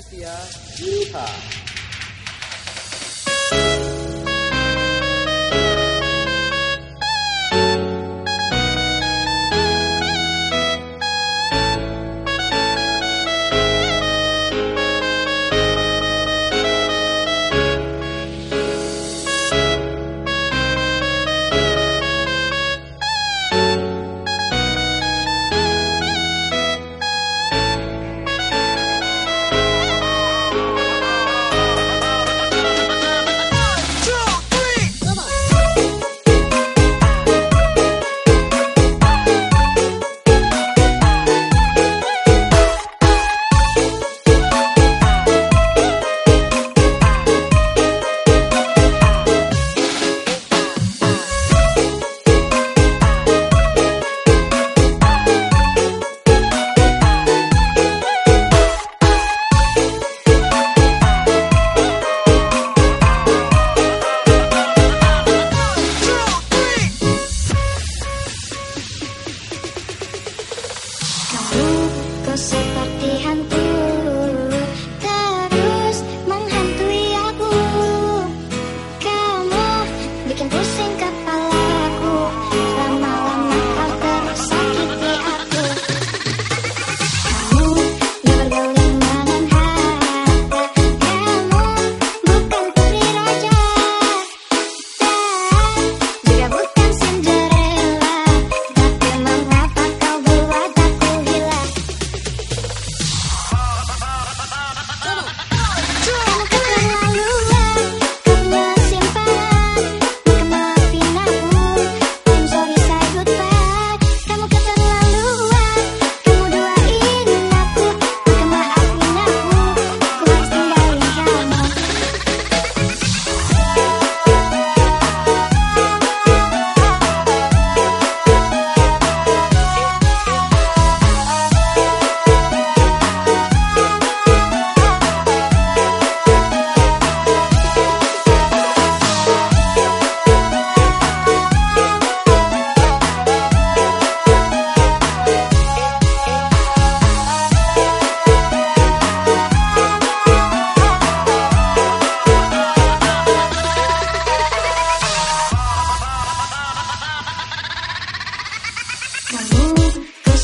Yeehaw.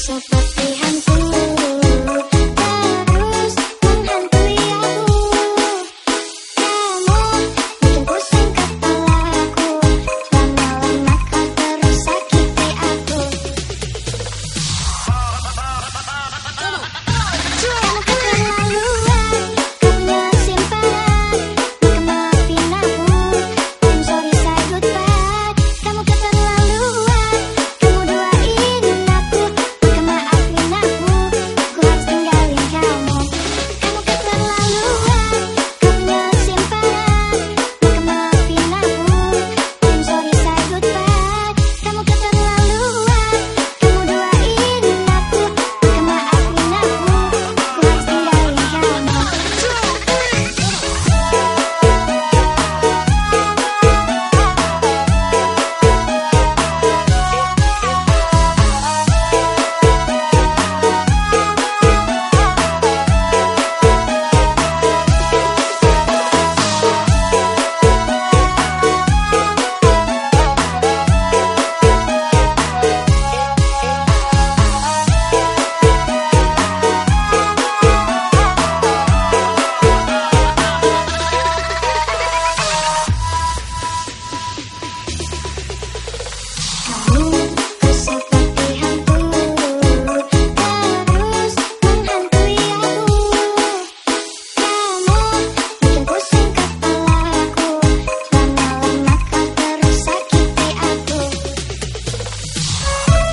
Sobat pihan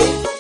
thank you